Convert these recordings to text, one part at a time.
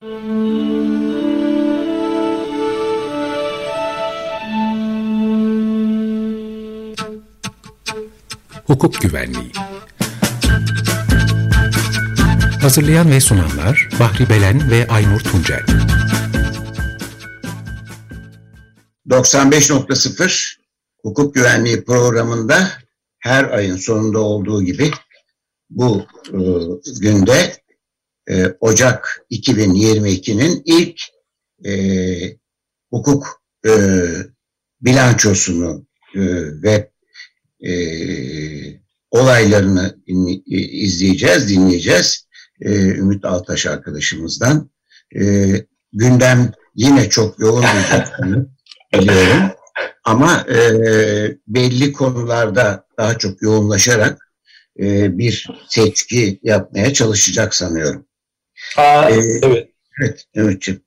Hukuk Güvenliği. Hazırlayan ve sunanlar Bahri Belen ve Aynur Tuncel. 95.0 Hukuk Güvenliği programında her ayın sonunda olduğu gibi bu e, günde e, Ocak 2022'nin ilk e, hukuk e, bilançosunu e, ve e, olaylarını izleyeceğiz, dinleyeceğiz. E, Ümit Altaş arkadaşımızdan. E, gündem yine çok yoğun olacağını biliyorum. Ama e, belli konularda daha çok yoğunlaşarak e, bir seçki yapmaya çalışacak sanıyorum. Aa, ee, evet. Evet, Ümit'ciğim.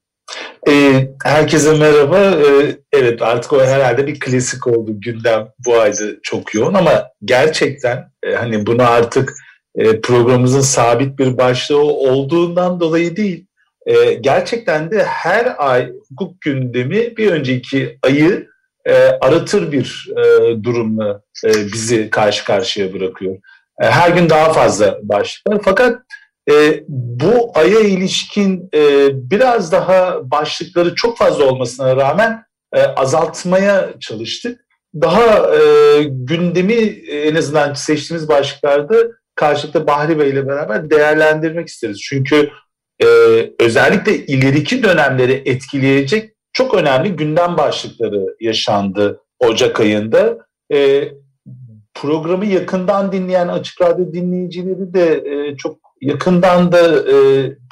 Ee, herkese merhaba. Ee, evet artık o herhalde bir klasik oldu. Gündem bu ayda çok yoğun ama gerçekten e, hani bunu artık e, programımızın sabit bir başlığı olduğundan dolayı değil. E, gerçekten de her ay hukuk gündemi bir önceki ayı e, aratır bir e, durumla e, bizi karşı karşıya bırakıyor. E, her gün daha fazla başlıklar. Fakat e, bu aya ilişkin e, biraz daha başlıkları çok fazla olmasına rağmen e, azaltmaya çalıştık. Daha e, gündemi en azından seçtiğimiz başlıklarda karşılıklı Bahri Bey ile beraber değerlendirmek isteriz. Çünkü e, özellikle ileriki dönemleri etkileyecek çok önemli gündem başlıkları yaşandı Ocak ayında. E, programı yakından dinleyen Açık Radyo dinleyicileri de e, çok yakından da e,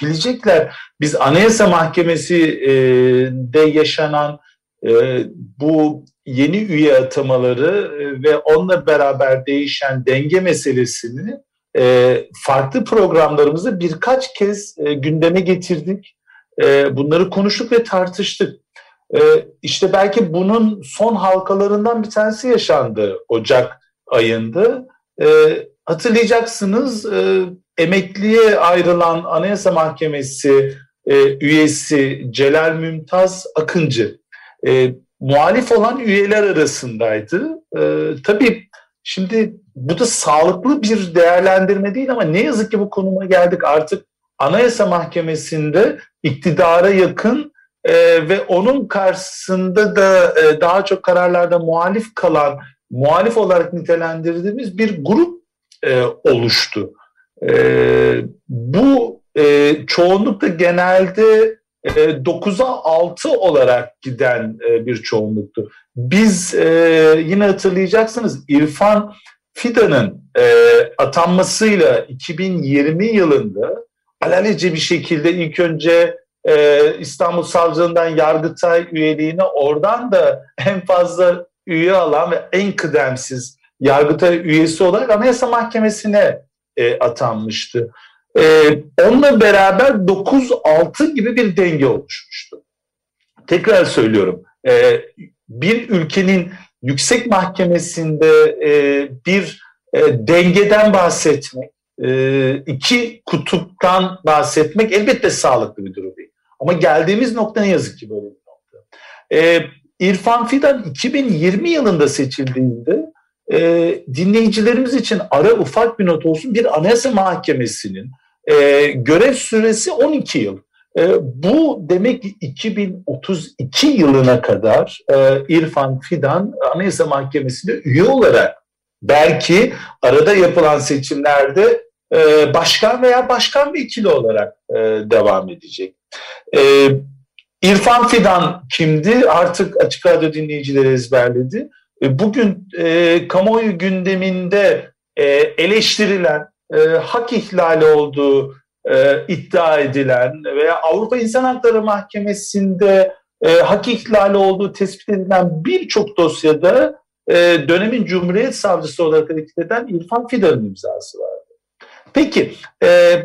bilecekler. Biz Anayasa Mahkemesi'de e, yaşanan e, bu yeni üye atamaları e, ve onunla beraber değişen denge meselesini e, farklı programlarımızda birkaç kez e, gündeme getirdik. E, bunları konuştuk ve tartıştık. E, işte belki bunun son halkalarından bir tanesi yaşandı Ocak ayında. E, hatırlayacaksınız e, emekliye ayrılan Anayasa Mahkemesi e, üyesi Celal Mümtaz Akıncı e, muhalif olan üyeler arasındaydı. E, tabii şimdi bu da sağlıklı bir değerlendirme değil ama ne yazık ki bu konuma geldik artık Anayasa Mahkemesi'nde iktidara yakın e, ve onun karşısında da e, daha çok kararlarda muhalif kalan, muhalif olarak nitelendirdiğimiz bir grup e, oluştu. E, bu e, çoğunlukta genelde e, 9'a 6 olarak giden e, bir çoğunluktu. Biz e, yine hatırlayacaksınız İrfan Fidan'ın e, atanmasıyla 2020 yılında alelece bir şekilde ilk önce e, İstanbul Savcılığından Yargıtay üyeliğine oradan da en fazla üye alan ve en kıdemsiz Yargıtay üyesi olarak Anayasa Mahkemesi'ne e, atanmıştı. E, onunla beraber 9-6 gibi bir denge oluşmuştu. Tekrar söylüyorum, e, bir ülkenin yüksek mahkemesinde e, bir e, dengeden bahsetmek, e, iki kutuptan bahsetmek elbette sağlıklı bir durum değil. Ama geldiğimiz nokta ne yazık ki böyle bir nokta. E, İrfan Fidan 2020 yılında seçildiğinde e, dinleyicilerimiz için ara ufak bir not olsun bir anayasa mahkemesinin e, görev süresi 12 yıl. E, bu demek ki 2032 yılına kadar e, İrfan Fidan Anayasa Mahkemesi'nde üye olarak belki arada yapılan seçimlerde e, başkan veya başkan vekili olarak e, devam edecek. E, İrfan Fidan kimdi? Artık Açık Radyo dinleyicileri ezberledi. E, bugün e, kamuoyu gündeminde e, eleştirilen, e, hak ihlali olduğu e, iddia edilen veya Avrupa İnsan Hakları Mahkemesi'nde e, hak ihlali olduğu tespit edilen birçok dosyada e, dönemin Cumhuriyet Savcısı olarak hareket eden İrfan Fidan'ın imzası vardı. Peki, e,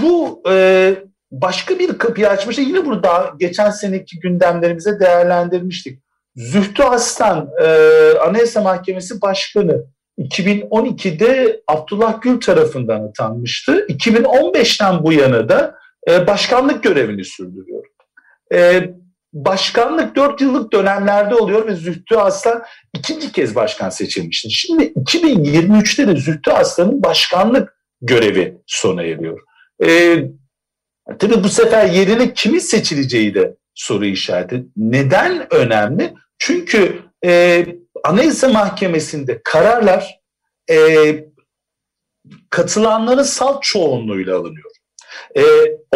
bu e, başka bir kapıyı açmıştı. Yine burada geçen seneki gündemlerimize değerlendirmiştik. Zühtü Aslan e, Anayasa Mahkemesi Başkanı 2012'de Abdullah Gül tarafından atanmıştı. 2015'ten bu yana da e, başkanlık görevini sürdürüyor. E, başkanlık dört yıllık dönemlerde oluyor ve Zühtü Aslan ikinci kez başkan seçilmişti. Şimdi 2023'te de Zühtü Aslan'ın başkanlık görevi sona eriyor. E, tabii bu sefer yerine kimin seçileceği de soru işareti. Neden önemli? Çünkü e, Anayasa Mahkemesi'nde kararlar e, katılanların salt çoğunluğuyla alınıyor. E,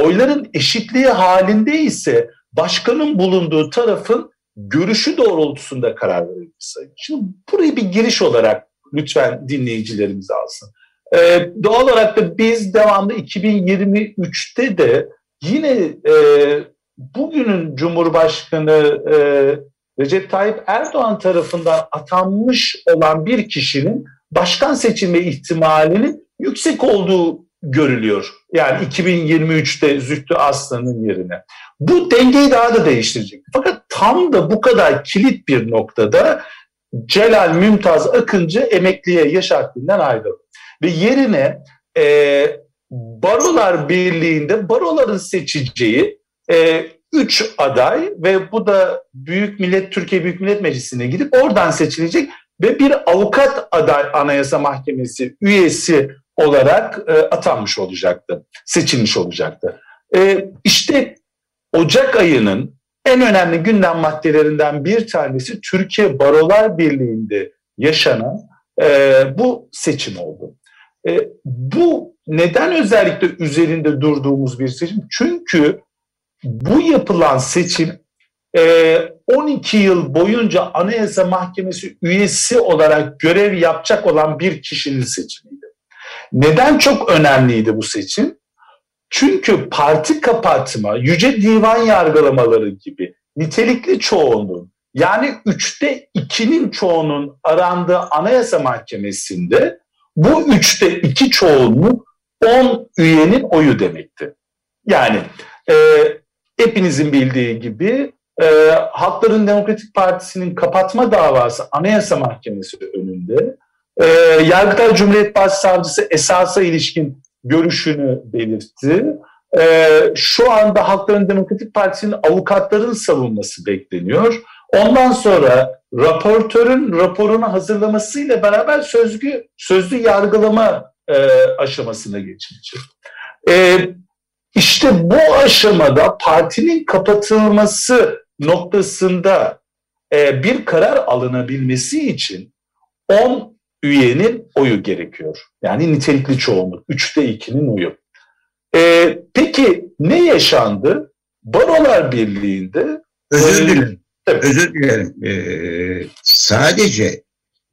oyların eşitliği halinde ise başkanın bulunduğu tarafın görüşü doğrultusunda karar sayılır. Şimdi burayı bir giriş olarak lütfen dinleyicilerimiz alsın. Ee, doğal olarak da biz devamlı 2023'te de yine e, bugünün Cumhurbaşkanı e, Recep Tayyip Erdoğan tarafından atanmış olan bir kişinin başkan seçilme ihtimalinin yüksek olduğu görülüyor. Yani 2023'te Zühtü Aslan'ın yerine. Bu dengeyi daha da değiştirecek. Fakat tam da bu kadar kilit bir noktada Celal Mümtaz Akıncı emekliye yaş haddinden ayrıldı. Ve yerine e, Barolar Birliği'nde baroların seçeceği e, üç aday ve bu da Büyük Millet Türkiye Büyük Millet Meclisi'ne gidip oradan seçilecek ve bir avukat aday Anayasa Mahkemesi üyesi olarak e, atanmış olacaktı, seçilmiş olacaktı. E, işte Ocak ayının en önemli gündem maddelerinden bir tanesi Türkiye Barolar Birliği'nde yaşanan e, bu seçim oldu. E, bu neden özellikle üzerinde durduğumuz bir seçim? Çünkü bu yapılan seçim 12 e, yıl boyunca Anayasa Mahkemesi üyesi olarak görev yapacak olan bir kişinin seçimiydi. Neden çok önemliydi bu seçim? Çünkü parti kapatma, yüce divan yargılamaları gibi nitelikli çoğunluğun yani üçte ikinin çoğunun arandığı Anayasa Mahkemesi'nde bu üçte iki çoğunluk 10 üyenin oyu demekti. Yani e, hepinizin bildiği gibi e, Halkların Demokratik Partisi'nin kapatma davası Anayasa Mahkemesi önünde e, Yargıtay Cumhuriyet Başsavcısı esasa ilişkin görüşünü belirtti. E, şu anda Halkların Demokratik Partisi'nin avukatların savunması bekleniyor. Ondan sonra raportörün raporunu hazırlamasıyla beraber sözlü, sözlü yargılama e, aşamasına geçilecek. E, işte bu aşamada partinin kapatılması noktasında e, bir karar alınabilmesi için 10 üyenin oyu gerekiyor. Yani nitelikli çoğunluk. Üçte ikinin oyu. E, peki ne yaşandı? Barolar Birliği'nde... Özür dilerim. Tabii. Özür dilerim. Ee, sadece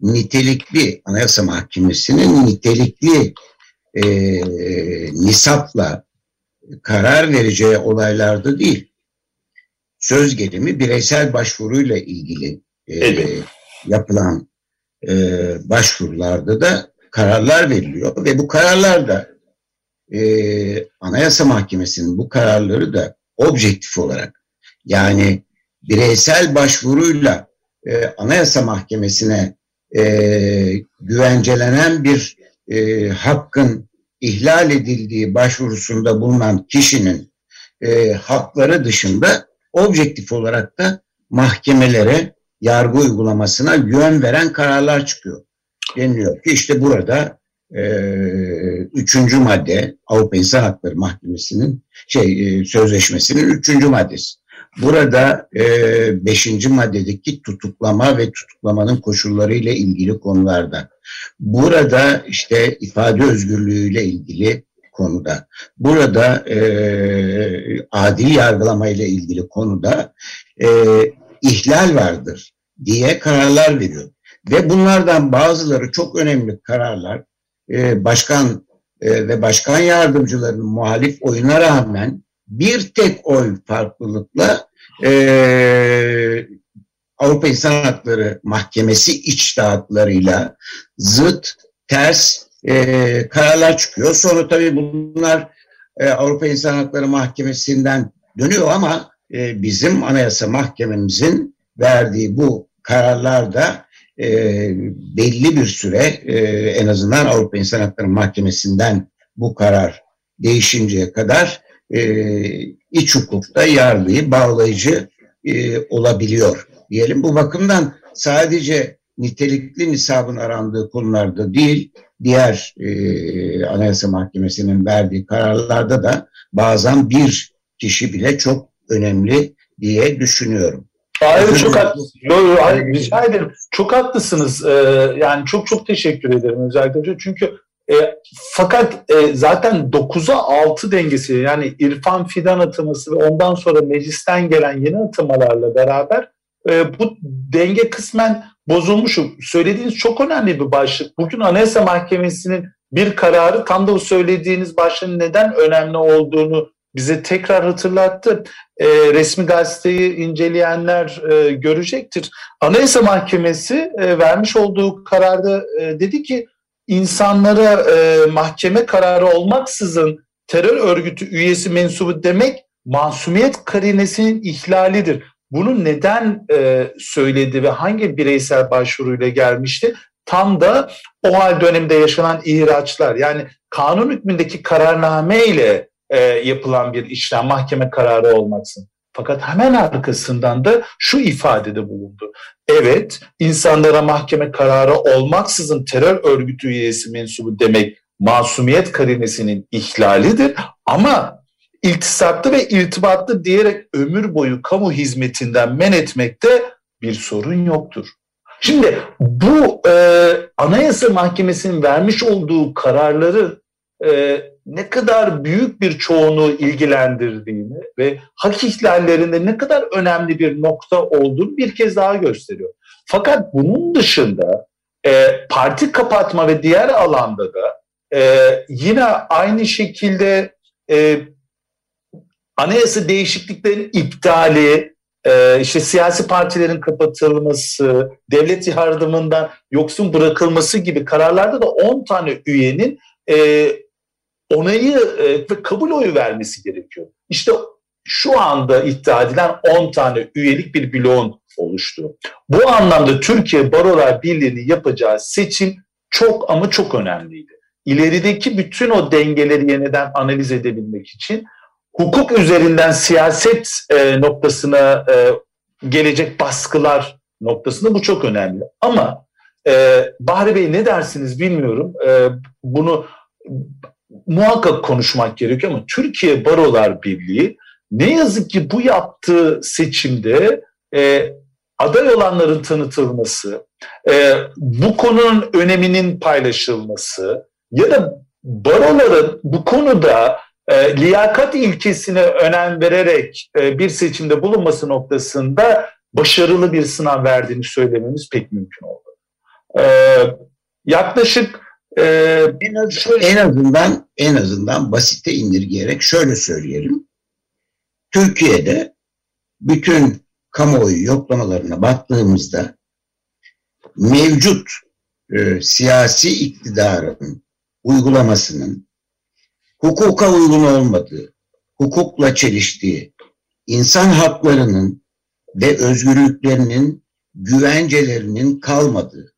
nitelikli Anayasa Mahkemesi'nin nitelikli e, nisapla karar vereceği olaylarda değil. Söz gelimi bireysel başvuruyla ilgili e, yapılan e, başvurularda da kararlar veriliyor ve bu kararlar da e, Anayasa Mahkemesi'nin bu kararları da objektif olarak yani bireysel başvuruyla e, Anayasa Mahkemesi'ne e, güvencelenen bir e, hakkın ihlal edildiği başvurusunda bulunan kişinin e, hakları dışında objektif olarak da mahkemelere yargı uygulamasına yön veren kararlar çıkıyor. Deniliyor ki işte burada e, üçüncü madde Avrupa İnsan Hakları Mahkemesi'nin şey e, sözleşmesinin üçüncü maddesi. Burada e, beşinci maddedeki tutuklama ve tutuklamanın koşulları ile ilgili konularda. Burada işte ifade özgürlüğü ile ilgili konuda. Burada e, adil yargılama ile ilgili konuda e, ihlal vardır diye kararlar veriyor. Ve bunlardan bazıları çok önemli kararlar. E, başkan e, ve başkan yardımcılarının muhalif oyuna rağmen bir tek oy farklılıkla e, Avrupa İnsan Hakları Mahkemesi içtihatlarıyla zıt, ters e, kararlar çıkıyor. Sonra tabii bunlar e, Avrupa İnsan Hakları Mahkemesi'nden dönüyor ama e, bizim Anayasa Mahkememizin verdiği bu kararlar da e, belli bir süre e, en azından Avrupa İnsan Hakları Mahkemesi'nden bu karar değişinceye kadar e, iç hukukta yargıyı bağlayıcı e, olabiliyor diyelim. Bu bakımdan sadece nitelikli nisabın arandığı konularda değil, diğer e, Anayasa Mahkemesi'nin verdiği kararlarda da bazen bir kişi bile çok önemli diye düşünüyorum. Hayır çok haklısınız. Rica ederim. Çok haklısınız. Ee, yani çok çok teşekkür ederim özellikle. Çünkü e, fakat e, zaten 9'a 6 dengesi yani İrfan Fidan ataması ve ondan sonra meclisten gelen yeni atamalarla beraber e, bu denge kısmen bozulmuş. Söylediğiniz çok önemli bir başlık. Bugün Anayasa Mahkemesi'nin bir kararı tam da o söylediğiniz başlığın neden önemli olduğunu bize tekrar hatırlattı. E, resmi gazeteyi inceleyenler e, görecektir. Anayasa Mahkemesi e, vermiş olduğu kararda e, dedi ki insanlara e, mahkeme kararı olmaksızın terör örgütü üyesi mensubu demek masumiyet karinesinin ihlalidir. Bunu neden e, söyledi ve hangi bireysel başvuruyla gelmişti? Tam da o hal döneminde yaşanan ihraçlar yani kanun hükmündeki kararname ile e, yapılan bir işlem mahkeme kararı olmaksın. Fakat hemen arkasından da şu ifadede bulundu. Evet, insanlara mahkeme kararı olmaksızın terör örgütü üyesi mensubu demek masumiyet karinesinin ihlalidir ama iltisaklı ve irtibatlı diyerek ömür boyu kamu hizmetinden men etmekte bir sorun yoktur. Şimdi bu e, Anayasa Mahkemesi'nin vermiş olduğu kararları e, ne kadar büyük bir çoğunluğu ilgilendirdiğini ve hak ihlallerinde ne kadar önemli bir nokta olduğunu bir kez daha gösteriyor. Fakat bunun dışında e, parti kapatma ve diğer alanda da e, yine aynı şekilde e, anayasa değişikliklerin iptali, e, işte siyasi partilerin kapatılması, devlet yardımından yoksun bırakılması gibi kararlarda da 10 tane üyenin e, onayı e, ve kabul oyu vermesi gerekiyor. İşte şu anda iddia edilen 10 tane üyelik bir bloğun oluştu. Bu anlamda Türkiye Barolar Birliği'nin yapacağı seçim çok ama çok önemliydi. İlerideki bütün o dengeleri yeniden analiz edebilmek için hukuk üzerinden siyaset e, noktasına e, gelecek baskılar noktasında bu çok önemli. Ama Bahri Bey ne dersiniz bilmiyorum. Bunu muhakkak konuşmak gerekiyor ama Türkiye Barolar Birliği ne yazık ki bu yaptığı seçimde e, aday olanların tanıtılması, e, bu konunun öneminin paylaşılması ya da baroların bu konuda e, liyakat ilkesine önem vererek e, bir seçimde bulunması noktasında başarılı bir sınav verdiğini söylememiz pek mümkün oldu. E, yaklaşık e, en, az, şöyle, en azından en azından basite indirgeyerek şöyle söyleyelim. Türkiye'de bütün kamuoyu yoklamalarına baktığımızda mevcut e, siyasi iktidarın uygulamasının hukuka uygun olmadığı, hukukla çeliştiği, insan haklarının ve özgürlüklerinin güvencelerinin kalmadığı,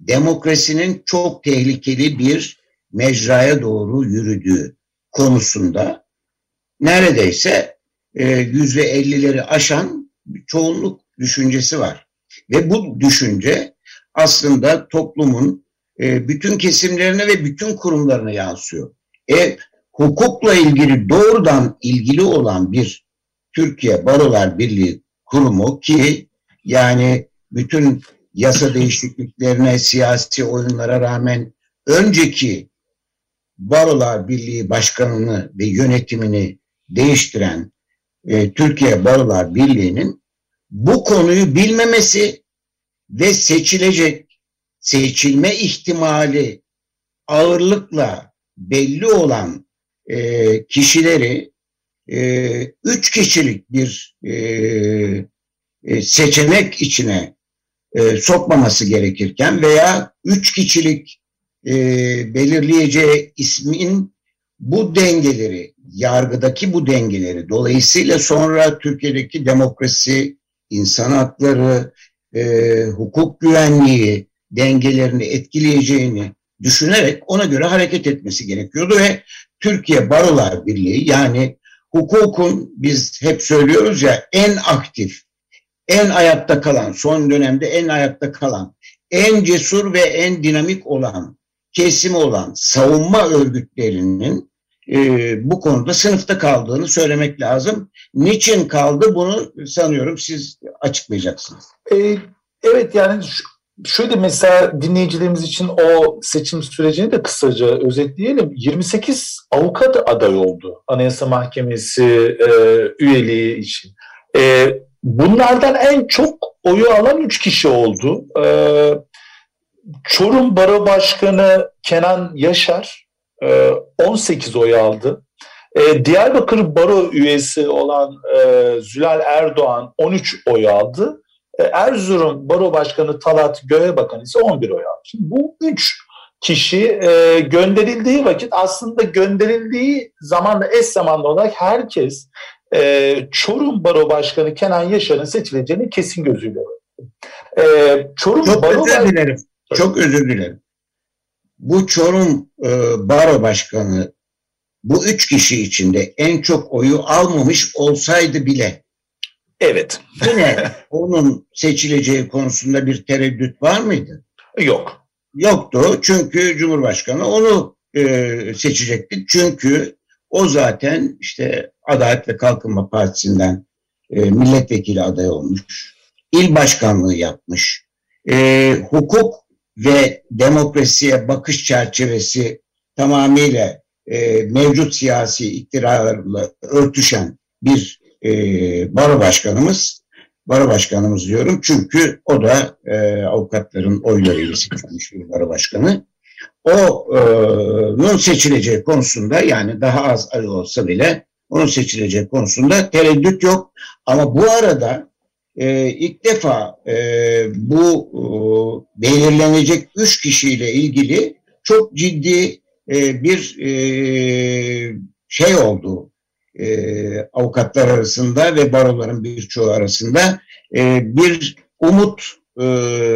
demokrasinin çok tehlikeli bir mecraya doğru yürüdüğü konusunda neredeyse e, yüzde ellileri aşan çoğunluk düşüncesi var. Ve bu düşünce aslında toplumun e, bütün kesimlerine ve bütün kurumlarına yansıyor. E, hukukla ilgili doğrudan ilgili olan bir Türkiye Barolar Birliği kurumu ki yani bütün yasa değişikliklerine, siyasi oyunlara rağmen önceki Barolar Birliği Başkanı'nı ve yönetimini değiştiren e, Türkiye Barolar Birliği'nin bu konuyu bilmemesi ve seçilecek seçilme ihtimali ağırlıkla belli olan e, kişileri e, üç kişilik bir e, e, seçenek içine e, sokmaması gerekirken veya üç kişilik e, belirleyeceği ismin bu dengeleri, yargıdaki bu dengeleri, dolayısıyla sonra Türkiye'deki demokrasi, insan hakları, e, hukuk güvenliği dengelerini etkileyeceğini düşünerek ona göre hareket etmesi gerekiyordu ve Türkiye Barolar Birliği yani hukukun biz hep söylüyoruz ya en aktif, en ayakta kalan, son dönemde en ayakta kalan, en cesur ve en dinamik olan, kesim olan savunma örgütlerinin e, bu konuda sınıfta kaldığını söylemek lazım. Niçin kaldı bunu sanıyorum siz açıklayacaksınız. E, evet yani şöyle mesela dinleyicilerimiz için o seçim sürecini de kısaca özetleyelim. 28 avukat aday oldu Anayasa Mahkemesi e, üyeliği için. E, bunlardan en çok oyu alan 3 kişi oldu. E, Çorum Baro Başkanı Kenan Yaşar e, 18 oy aldı. E, Diyarbakır Baro üyesi olan e, Zülal Erdoğan 13 oy aldı. E, Erzurum Baro Başkanı Talat Göğebakan ise 11 oy aldı. Şimdi bu üç kişi e, gönderildiği vakit aslında gönderildiği zamanla eş zamanlı olarak herkes e, Çorum Baro Başkanı Kenan Yaşar'ın seçileceğini kesin gözüyle e, Çorum Çok Baro özür dilerim. Çok özür dilerim. Bu Çorum e, Baro Başkanı bu üç kişi içinde en çok oyu almamış olsaydı bile Evet. Yine onun seçileceği konusunda bir tereddüt var mıydı? Yok. Yoktu çünkü Cumhurbaşkanı onu e, seçecekti. Çünkü o zaten işte Adalet ve Kalkınma Partisi'nden e, milletvekili aday olmuş. İl başkanlığı yapmış. E, hukuk ve demokrasiye bakış çerçevesi tamamıyla e, mevcut siyasi iktidarla örtüşen bir e, baro başkanımız, baro başkanımız diyorum çünkü o da e, avukatların oylarıyla seçilmiş bir baro başkanı. O'nun seçileceği konusunda yani daha az ay olsa bile onun seçileceği konusunda tereddüt yok. Ama bu arada e, ilk defa e, bu e, belirlenecek üç kişiyle ilgili çok ciddi e, bir e, şey oldu e, avukatlar arasında ve baroların birçoğu arasında e, bir umut e,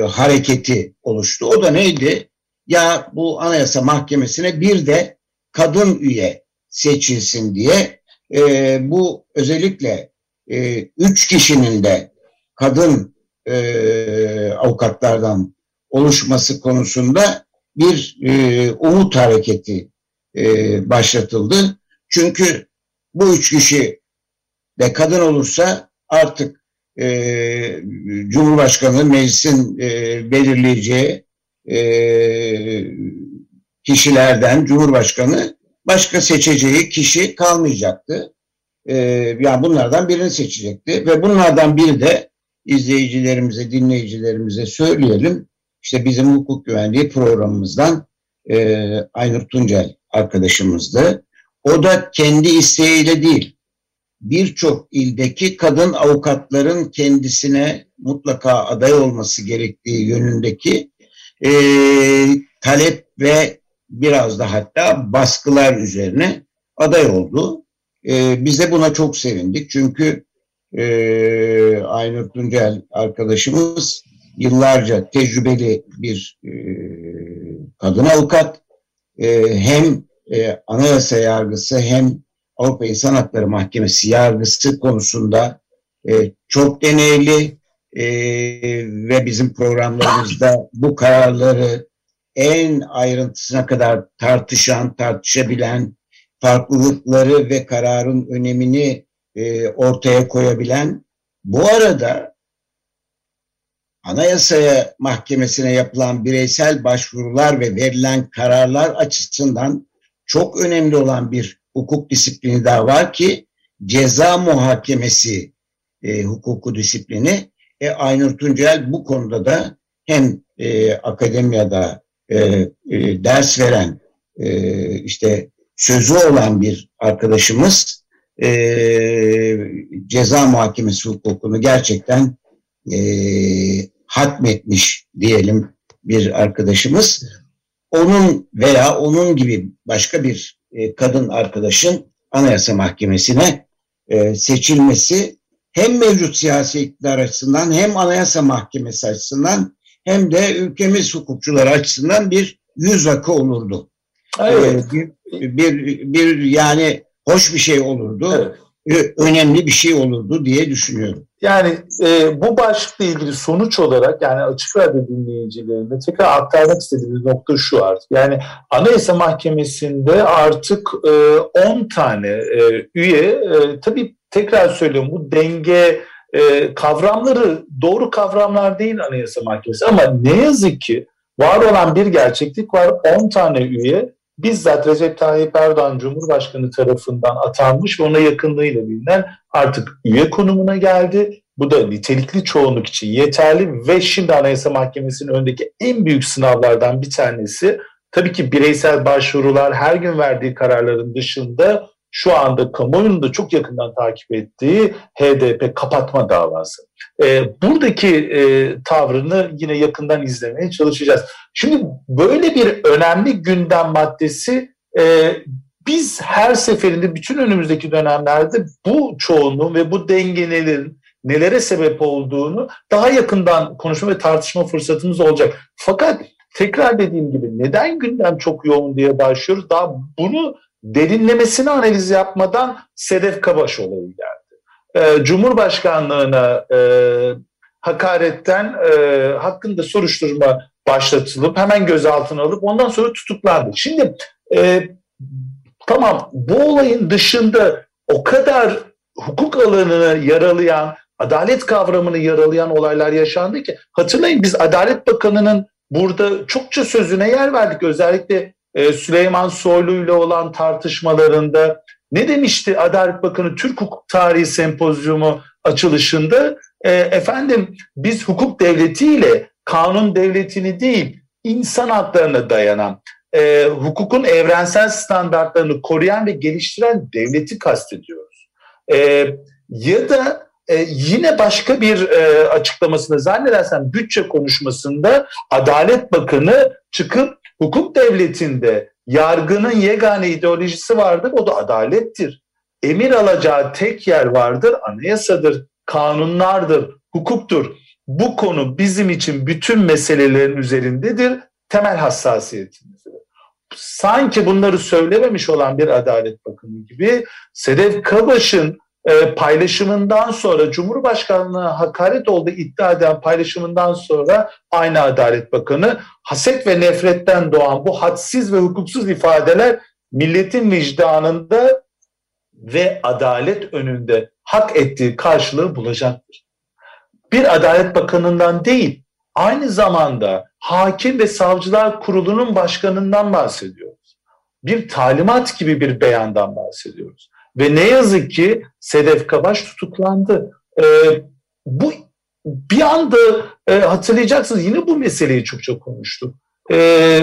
hareketi oluştu. O da neydi? Ya bu Anayasa Mahkemesi'ne bir de kadın üye seçilsin diye e, bu özellikle e, üç kişinin de kadın e, avukatlardan oluşması konusunda bir e, umut hareketi e, başlatıldı. Çünkü bu üç kişi de kadın olursa artık e, Cumhurbaşkanı meclisin e, belirleyeceği e, kişilerden Cumhurbaşkanı başka seçeceği kişi kalmayacaktı. E, yani bunlardan birini seçecekti ve bunlardan biri de izleyicilerimize, dinleyicilerimize söyleyelim. İşte bizim hukuk güvenliği programımızdan e, Aynur Tuncel arkadaşımızdı. O da kendi isteğiyle değil, birçok ildeki kadın avukatların kendisine mutlaka aday olması gerektiği yönündeki e, talep ve biraz da hatta baskılar üzerine aday oldu. E, biz de buna çok sevindik çünkü e, Aynur Tuncel arkadaşımız yıllarca tecrübeli bir e, kadın avukat. E, hem e, anayasa yargısı hem Avrupa İnsan Hakları Mahkemesi yargısı konusunda e, çok deneyli e, ve bizim programlarımızda bu kararları en ayrıntısına kadar tartışan, tartışabilen, farklılıkları ve kararın önemini e, ortaya koyabilen, bu arada Anayasaya Mahkemesi'ne yapılan bireysel başvurular ve verilen kararlar açısından çok önemli olan bir hukuk disiplini daha var ki ceza muhakemesi e, hukuku disiplini. E, Aynur Tuncel bu konuda da hem e, akademiyada e, e, ders veren e, işte sözü olan bir arkadaşımız e, ceza muhakemesi hukukunu gerçekten e, hatmetmiş diyelim bir arkadaşımız. Onun veya onun gibi başka bir e, kadın arkadaşın Anayasa Mahkemesi'ne e, seçilmesi hem mevcut siyasi iktidar açısından hem Anayasa Mahkemesi açısından hem de ülkemiz hukukçuları açısından bir yüz akı olurdu. Evet. E, bir, bir, bir yani hoş bir şey olurdu. Evet. önemli bir şey olurdu diye düşünüyorum. Yani e, bu başlıkla ilgili sonuç olarak yani açık radyo dinleyicilerine tekrar aktarmak istediğimiz nokta şu artık. Yani Anayasa Mahkemesi'nde artık e, 10 tane e, üye e, tabii tekrar söylüyorum bu denge e, kavramları doğru kavramlar değil Anayasa Mahkemesi. Ama ne yazık ki var olan bir gerçeklik var. 10 tane üye bizzat Recep Tayyip Erdoğan Cumhurbaşkanı tarafından atanmış ve ona yakınlığıyla bilinen artık üye konumuna geldi. Bu da nitelikli çoğunluk için yeterli ve şimdi Anayasa Mahkemesi'nin öndeki en büyük sınavlardan bir tanesi. Tabii ki bireysel başvurular her gün verdiği kararların dışında şu anda kamuoyunun da çok yakından takip ettiği HDP kapatma davası. E, buradaki e, tavrını yine yakından izlemeye çalışacağız. Şimdi böyle bir önemli gündem maddesi e, biz her seferinde bütün önümüzdeki dönemlerde bu çoğunluğun ve bu dengenelerin nelere sebep olduğunu daha yakından konuşma ve tartışma fırsatımız olacak. Fakat tekrar dediğim gibi neden gündem çok yoğun diye başlıyoruz. Daha bunu derinlemesine analiz yapmadan Sedef Kabaş olayı geldi. E, Cumhurbaşkanlığına e, hakaretten e, hakkında soruşturma başlatılıp hemen gözaltına alıp ondan sonra tutuklandı. Şimdi e, tamam bu olayın dışında o kadar hukuk alanını yaralayan, adalet kavramını yaralayan olaylar yaşandı ki hatırlayın biz Adalet Bakanı'nın burada çokça sözüne yer verdik. Özellikle e, Süleyman Soylu ile olan tartışmalarında ne demişti Adalet Bakanı Türk Hukuk Tarihi Sempozyumu açılışında? E, efendim biz hukuk devletiyle kanun devletini değil insan haklarına dayanan e, hukukun evrensel standartlarını koruyan ve geliştiren devleti kastediyoruz. E, ya da e, yine başka bir e, açıklamasında zannedersem bütçe konuşmasında Adalet Bakanı çıkıp hukuk devletinde yargının yegane ideolojisi vardır, o da adalettir. Emir alacağı tek yer vardır, anayasadır, kanunlardır, hukuktur. Bu konu bizim için bütün meselelerin üzerindedir, temel hassasiyetimizdir. Sanki bunları söylememiş olan bir Adalet Bakanı gibi Sedef Kabaş'ın e, paylaşımından sonra Cumhurbaşkanlığına hakaret olduğu iddia eden paylaşımından sonra aynı Adalet Bakanı haset ve nefretten doğan bu hadsiz ve hukuksuz ifadeler milletin vicdanında ve adalet önünde hak ettiği karşılığı bulacaktır. Bir Adalet Bakanı'ndan değil, aynı zamanda Hakim ve Savcılar Kurulu'nun başkanından bahsediyoruz. Bir talimat gibi bir beyandan bahsediyoruz. Ve ne yazık ki Sedef Kabaş tutuklandı. E, bu bir anda e, hatırlayacaksınız yine bu meseleyi çok çok konuştuk. E,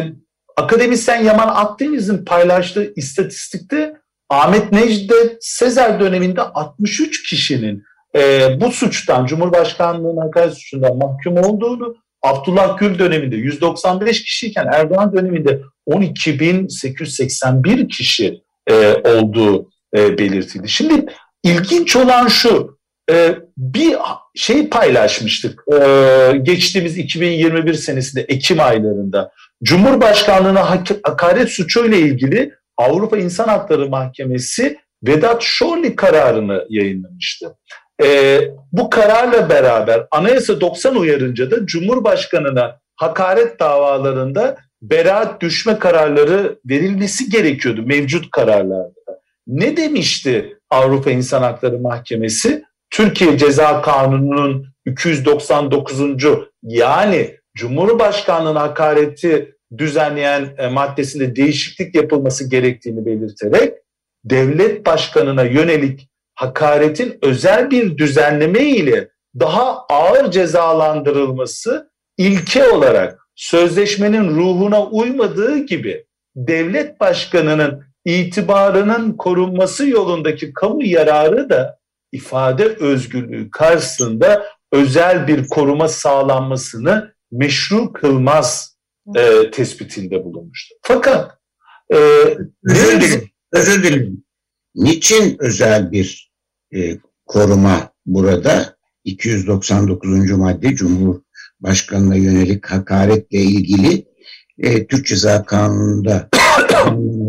akademisyen Yaman Akdeniz'in paylaştığı istatistikte Ahmet Necdet Sezer döneminde 63 kişinin e, bu suçtan, Cumhurbaşkanlığına hakaret suçundan mahkum olduğunu, Abdullah Gül döneminde 195 kişiyken Erdoğan döneminde 12.881 kişi e, olduğu e, belirtildi. Şimdi ilginç olan şu, e, bir şey paylaşmıştık e, geçtiğimiz 2021 senesinde Ekim aylarında. Cumhurbaşkanlığına hakaret suçu ile ilgili Avrupa İnsan Hakları Mahkemesi Vedat Şorli kararını yayınlamıştı. E, bu kararla beraber Anayasa 90 uyarınca da Cumhurbaşkanına hakaret davalarında beraat düşme kararları verilmesi gerekiyordu mevcut kararlarda. Ne demişti Avrupa İnsan Hakları Mahkemesi? Türkiye Ceza Kanunu'nun 299. yani Cumhurbaşkanlığına hakareti düzenleyen e, maddesinde değişiklik yapılması gerektiğini belirterek devlet başkanına yönelik hakaretin özel bir düzenleme ile daha ağır cezalandırılması ilke olarak sözleşmenin ruhuna uymadığı gibi devlet başkanının itibarının korunması yolundaki kamu yararı da ifade özgürlüğü karşısında özel bir koruma sağlanmasını meşru kılmaz e, tespitinde bulunmuştu. Fakat e, özür dilerim. Özür dilerim. Niçin özel bir e, koruma burada? 299. madde Cumhurbaşkanına yönelik hakaretle ilgili e, Türk Ceza Kanunu'nda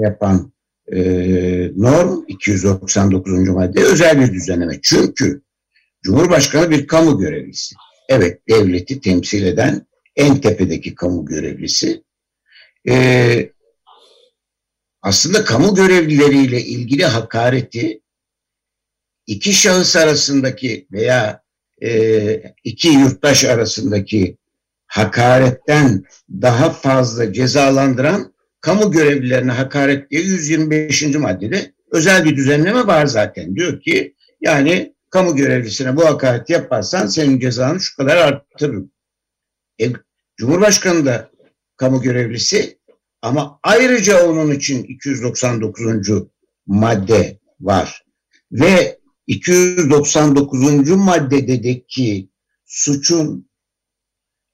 yapan e, norm 299. madde özel bir düzenleme. Çünkü Cumhurbaşkanı bir kamu görevlisi. Evet devleti temsil eden en tepedeki kamu görevlisi. Ee, aslında kamu görevlileriyle ilgili hakareti iki şahıs arasındaki veya e, iki yurttaş arasındaki hakaretten daha fazla cezalandıran kamu görevlilerine hakaret diye 125. maddede özel bir düzenleme var zaten. Diyor ki yani kamu görevlisine bu hakaret yaparsan senin cezanı şu kadar arttırırım. E, Cumhurbaşkanı da kamu görevlisi ama ayrıca onun için 299. madde var. Ve 299. maddedeki suçun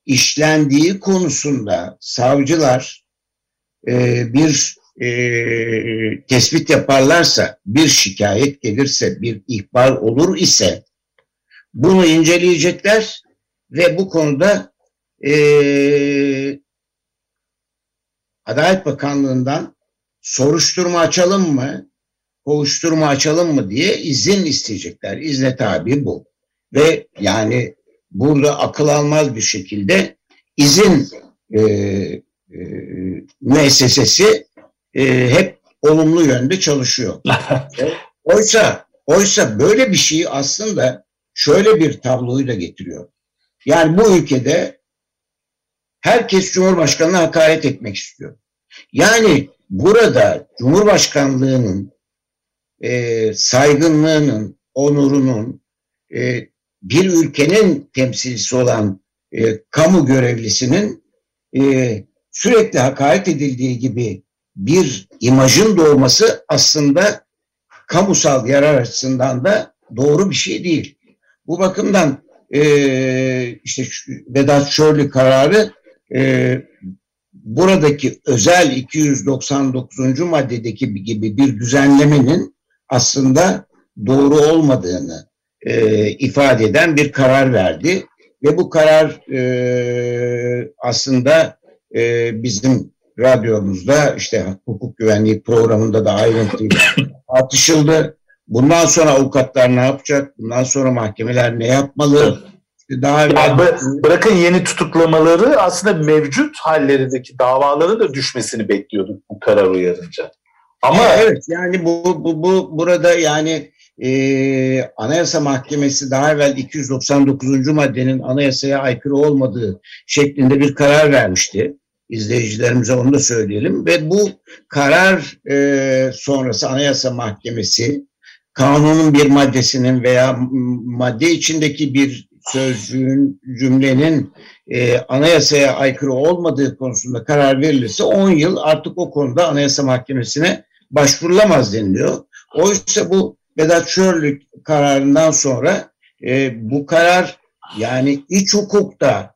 işlendiği konusunda savcılar e, bir e, tespit yaparlarsa, bir şikayet gelirse, bir ihbar olur ise bunu inceleyecekler ve bu konuda e, Adalet Bakanlığı'ndan soruşturma açalım mı, kovuşturma açalım mı diye izin isteyecekler. İzne tabi bu. Ve yani burada akıl almaz bir şekilde izin e, e, müessesesi e, hep olumlu yönde çalışıyor. oysa oysa böyle bir şey aslında şöyle bir tabloyu da getiriyor. Yani bu ülkede herkes Cumhurbaşkanı'na hakaret etmek istiyor. Yani burada Cumhurbaşkanlığının e, saygınlığının, onurunun e, bir ülkenin temsilcisi olan e, kamu görevlisinin e, sürekli hakaret edildiği gibi bir imajın doğması aslında kamusal yarar açısından da doğru bir şey değil. Bu bakımdan e, işte Vedat Şörlü kararı e, buradaki özel 299. maddedeki gibi bir düzenlemenin aslında doğru olmadığını e, ifade eden bir karar verdi. Ve bu karar e, aslında e, bizim radyomuzda işte hukuk güvenliği programında da ayrıntıyla tartışıldı. Bundan sonra avukatlar ne yapacak? Bundan sonra mahkemeler ne yapmalı? Daha ya bırakın yeni tutuklamaları aslında mevcut hallerindeki davaların da düşmesini bekliyorduk bu karar uyarınca. Ama evet yani bu, bu, bu burada yani e, Anayasa Mahkemesi daha evvel 299. maddenin anayasaya aykırı olmadığı şeklinde bir karar vermişti izleyicilerimize onu da söyleyelim. Ve bu karar e, sonrası Anayasa Mahkemesi kanunun bir maddesinin veya madde içindeki bir sözcüğün, cümlenin e, anayasaya aykırı olmadığı konusunda karar verilirse 10 yıl artık o konuda Anayasa Mahkemesi'ne başvurulamaz deniliyor. Oysa bu Vedat Şörlük kararından sonra e, bu karar yani iç hukukta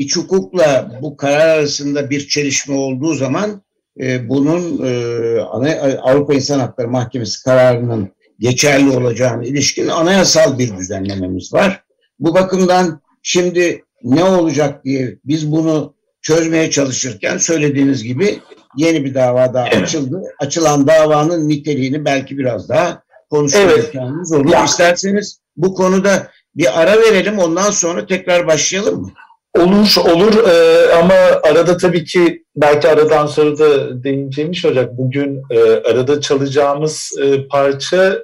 iç hukukla bu karar arasında bir çelişme olduğu zaman e, bunun e, Avrupa İnsan Hakları Mahkemesi kararının geçerli olacağına ilişkin anayasal bir düzenlememiz var. Bu bakımdan şimdi ne olacak diye biz bunu çözmeye çalışırken söylediğiniz gibi yeni bir dava daha açıldı. Açılan davanın niteliğini belki biraz daha konuşmaya evet. olur. Ya. İsterseniz bu konuda bir ara verelim ondan sonra tekrar başlayalım mı? Olur, olur ee, ama arada tabii ki belki aradan sonra da değineceğimiz olacak. Bugün e, arada çalacağımız e, parça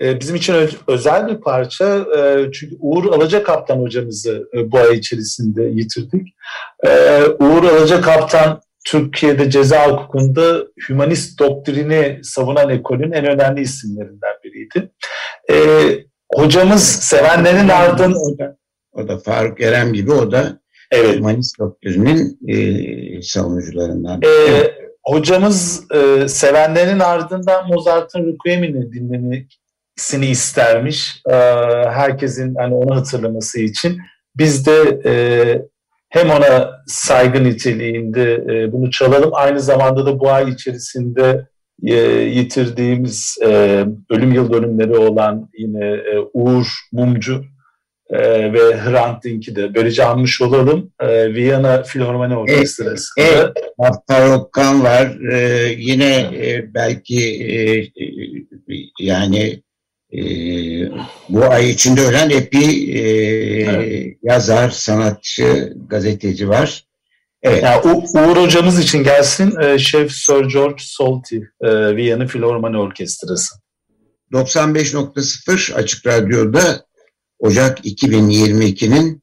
e, bizim için ö- özel bir parça. E, çünkü Uğur Alacakaptan hocamızı e, bu ay içerisinde yitirdik. E, Uğur Alacakaptan Türkiye'de ceza hukukunda hümanist doktrini savunan ekolün en önemli isimlerinden biriydi. E, hocamız sevenlerin ardın... O da Faruk Erem gibi o da Evet. Humanist doktrininin e, savunucularından. E, hocamız e, sevenlerin ardından Mozart'ın Requiem'ini dinlemesini istermiş. E, herkesin hani onu hatırlaması için. Biz de e, hem ona saygı niteliğinde e, bunu çalalım. Aynı zamanda da bu ay içerisinde e, yitirdiğimiz e, ölüm yıl dönümleri olan yine e, Uğur Mumcu e, ve Hrant Dink'i de böylece anmış olalım. E, Viyana Filharmoni Orkestrası. E, e, Farokkan var. E, yine e, belki e, e, yani e, bu ay içinde ölen epi e, evet. yazar, sanatçı, gazeteci var. Evet. Yani Uğur hocamız için gelsin e, Şef Sir George Solti, e, Viyana Filharmoni Orkestrası. 95.0 Açık Radyo'da Ocak 2022'nin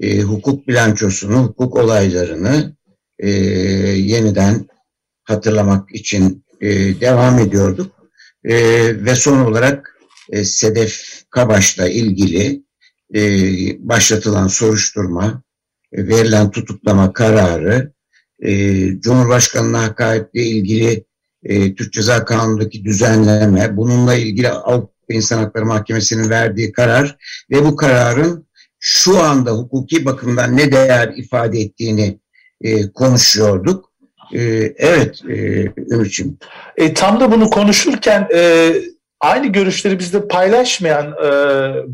e, hukuk bilançosunu, hukuk olaylarını e, yeniden hatırlamak için e, devam ediyorduk. E, ve son olarak e, Sedef Kabaş'la ilgili e, başlatılan soruşturma, e, verilen tutuklama kararı, e, Cumhurbaşkanı'na hakaretle ilgili e, Türk Ceza Kanunu'ndaki düzenleme, bununla ilgili Avrupa İnsan Hakları Mahkemesi'nin verdiği karar ve bu kararın şu anda hukuki bakımdan ne değer ifade ettiğini e, konuşuyorduk. E, evet e, Ümit'ciğim. E, tam da bunu konuşurken e, aynı görüşleri bizde paylaşmayan e,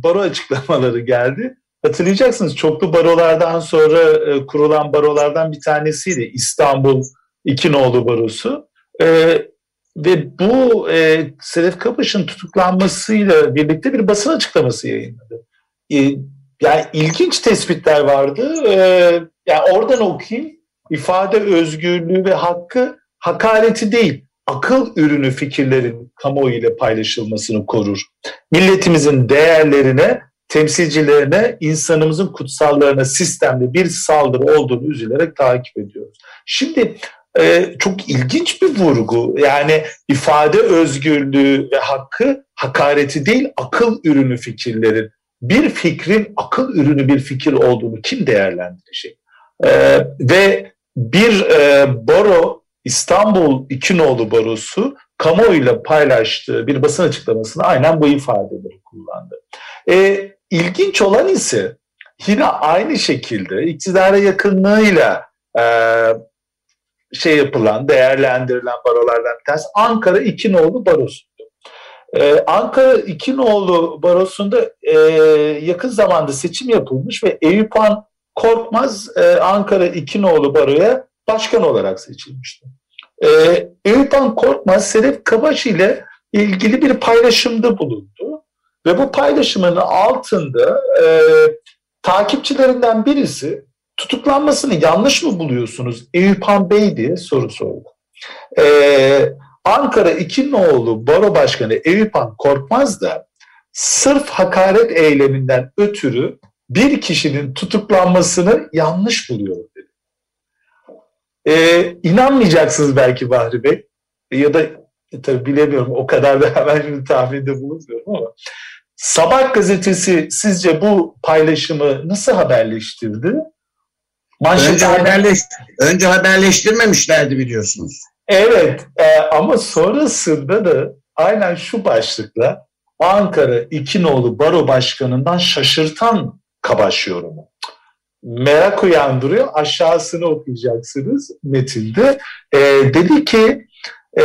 baro açıklamaları geldi. Hatırlayacaksınız çoklu barolardan sonra e, kurulan barolardan bir tanesiydi İstanbul İkinoğlu Barosu. E, ve bu e, Sedef Kapaş'ın tutuklanmasıyla birlikte bir basın açıklaması yayınladı. E, yani ilginç tespitler vardı. E, yani oradan okuyayım. İfade özgürlüğü ve hakkı hakareti değil, akıl ürünü fikirlerin kamuoyu ile paylaşılmasını korur. Milletimizin değerlerine, temsilcilerine, insanımızın kutsallarına sistemli bir saldırı olduğunu üzülerek takip ediyoruz. Şimdi e, çok ilginç bir vurgu. Yani ifade özgürlüğü ve hakkı hakareti değil akıl ürünü fikirlerin. Bir fikrin akıl ürünü bir fikir olduğunu kim değerlendirecek? E, ve bir e, baro İstanbul İkinoğlu Barosu kamuoyuyla paylaştığı bir basın açıklamasında aynen bu ifadeleri kullandı. E, ilginç olan ise yine aynı şekilde iktidara yakınlığıyla e, şey yapılan, değerlendirilen barolardan bir tanesi Ankara İkinoğlu Barosu. Ee, Ankara İkinoğlu Barosu'nda e, yakın zamanda seçim yapılmış ve Eyüphan Korkmaz e, Ankara İkinoğlu Baro'ya başkan olarak seçilmişti. E, Eyüphan Korkmaz Sedef Kabaş ile ilgili bir paylaşımda bulundu. Ve bu paylaşımın altında e, takipçilerinden birisi tutuklanmasını yanlış mı buluyorsunuz Eyüphan Bey diye soru sordu. Ee, Ankara İkinoğlu Baro Başkanı Eyüphan Korkmaz da sırf hakaret eyleminden ötürü bir kişinin tutuklanmasını yanlış buluyor dedi. Ee, inanmayacaksınız belki Bahri Bey ya da e, tabii bilemiyorum o kadar da hemen şimdi tahminde bulunmuyorum ama Sabah gazetesi sizce bu paylaşımı nasıl haberleştirdi? Önce, haberleş, önce haberleştirmemişlerdi biliyorsunuz. Evet e, ama sonrasında da aynen şu başlıkla Ankara İkinoğlu Baro Başkanı'ndan şaşırtan Kabaş yorumu. Merak uyandırıyor. Aşağısını okuyacaksınız metinde. E, dedi ki e,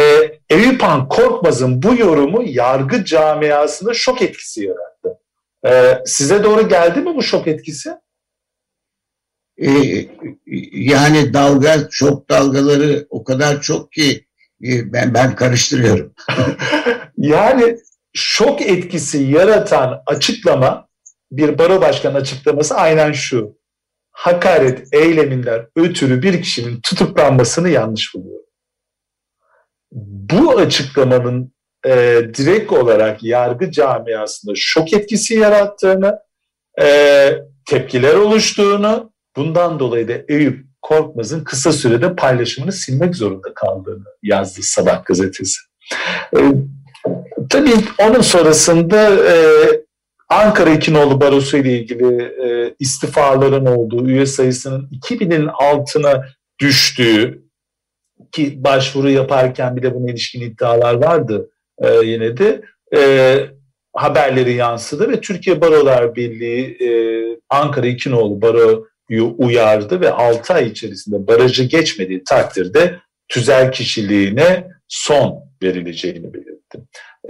Eyüphan Korkmaz'ın bu yorumu yargı camiasında şok etkisi yarattı. E, size doğru geldi mi bu şok etkisi? Ee, yani dalga çok dalgaları o kadar çok ki e, ben ben karıştırıyorum. yani şok etkisi yaratan açıklama bir baro başkanı açıklaması aynen şu. Hakaret eyleminden ötürü bir kişinin tutuklanmasını yanlış buluyor. Bu açıklamanın e, direkt olarak yargı camiasında şok etkisi yarattığını, e, tepkiler oluştuğunu Bundan dolayı da Eyüp Korkmaz'ın kısa sürede paylaşımını silmek zorunda kaldığını yazdı Sabah gazetesi. Ee, tabii onun sonrasında e, Ankara İkinoğlu Barosu ile ilgili e, istifaların olduğu, üye sayısının 2000'in altına düştüğü ki başvuru yaparken bir de buna ilişkin iddialar vardı e, yine de e, haberleri yansıdı ve Türkiye Barolar Birliği e, Ankara İkinoğlu Baro uyardı ve 6 ay içerisinde barajı geçmediği takdirde tüzel kişiliğine son verileceğini belirtti.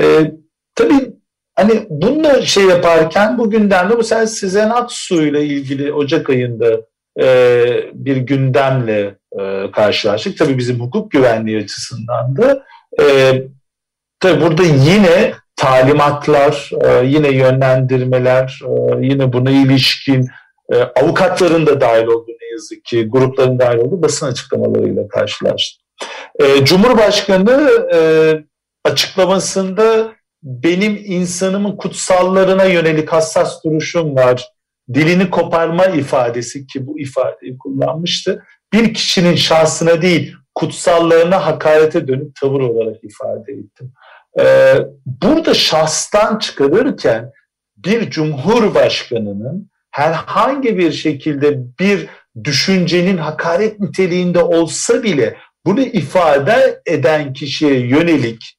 E, tabii hani bunu şey yaparken bu gündemde bu sefer Sezen Aksu ile ilgili Ocak ayında e, bir gündemle e, karşılaştık. Tabii bizim hukuk güvenliği açısından da e, tabii burada yine talimatlar, e, yine yönlendirmeler, e, yine buna ilişkin e, avukatların da dahil olduğu ne yazık ki, grupların dahil olduğu basın açıklamalarıyla karşılaştık. E, Cumhurbaşkanı e, açıklamasında benim insanımın kutsallarına yönelik hassas duruşum var. Dilini koparma ifadesi ki bu ifadeyi kullanmıştı. Bir kişinin şahsına değil kutsallarına hakarete dönük tavır olarak ifade ettim. Ee, burada şahstan çıkarırken bir cumhurbaşkanının herhangi bir şekilde bir düşüncenin hakaret niteliğinde olsa bile bunu ifade eden kişiye yönelik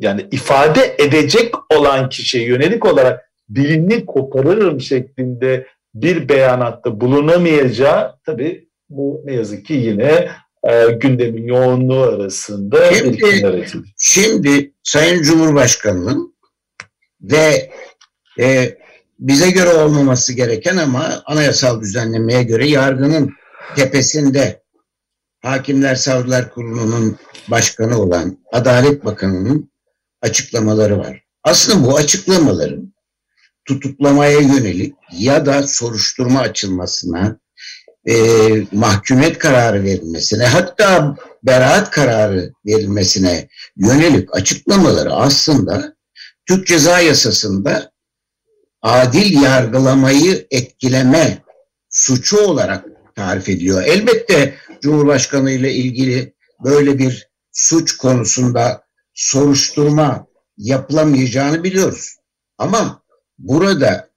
yani ifade edecek olan kişiye yönelik olarak dilini koparırım şeklinde bir beyanatta bulunamayacağı tabii bu ne yazık ki yine e, gündemin yoğunluğu arasında şimdi, şimdi Sayın Cumhurbaşkanı'nın ve e, bize göre olmaması gereken ama anayasal düzenlemeye göre yargının tepesinde Hakimler Savcılar Kurulu'nun başkanı olan Adalet Bakanı'nın açıklamaları var. Aslında bu açıklamaların tutuklamaya yönelik ya da soruşturma açılmasına, e, mahkumet kararı verilmesine, hatta beraat kararı verilmesine yönelik açıklamaları aslında Türk Ceza Yasası'nda adil yargılamayı etkileme suçu olarak tarif ediyor. Elbette Cumhurbaşkanı ile ilgili böyle bir suç konusunda soruşturma yapılamayacağını biliyoruz. Ama burada